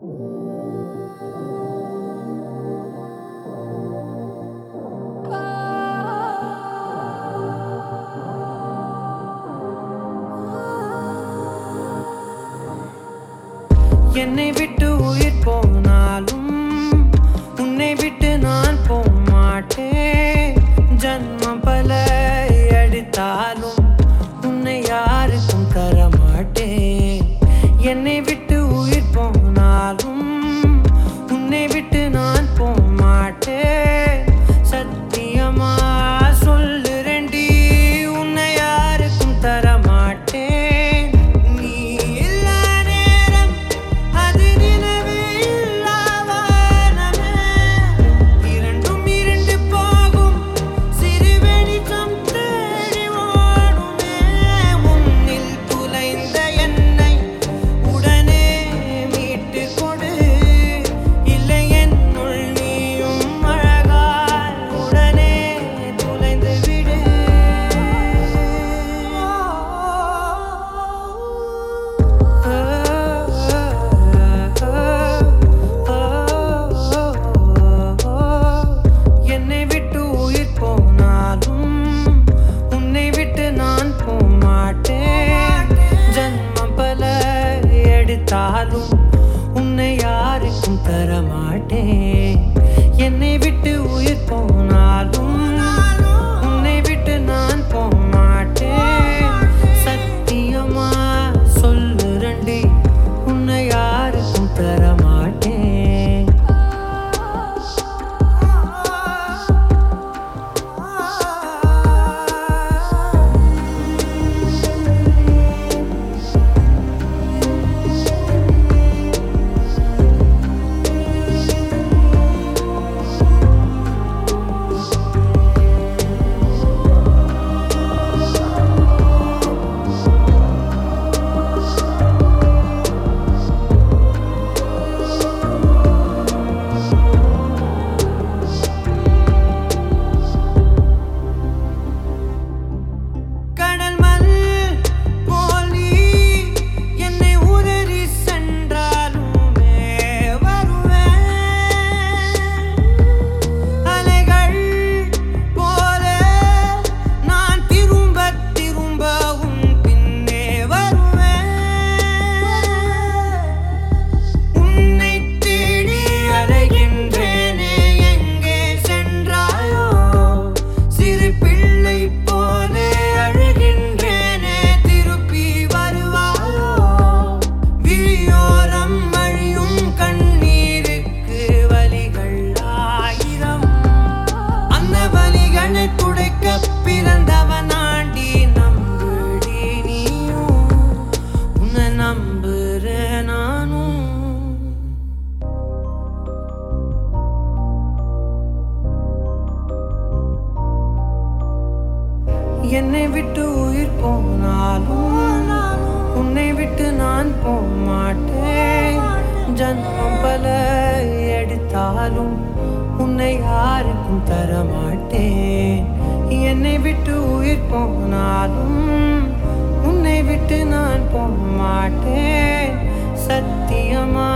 என்னை விட்டு உயிர் போம் விட்டாலும் உன்னை யாருக்கும் தரமாட்டேன். என்னை விட்டு என்னை விட்டு உயிர் போனாலும் உன்னை விட்டு நான் போக மாட்டேன். ஜன்மம் பல எடுத்தாலும் உன்னை யாருக்கும் தரமாட்டேன் என்னை விட்டு உயிர் போனாலும் உன்னை விட்டு நான் போக மாட்டேன். சத்தியமா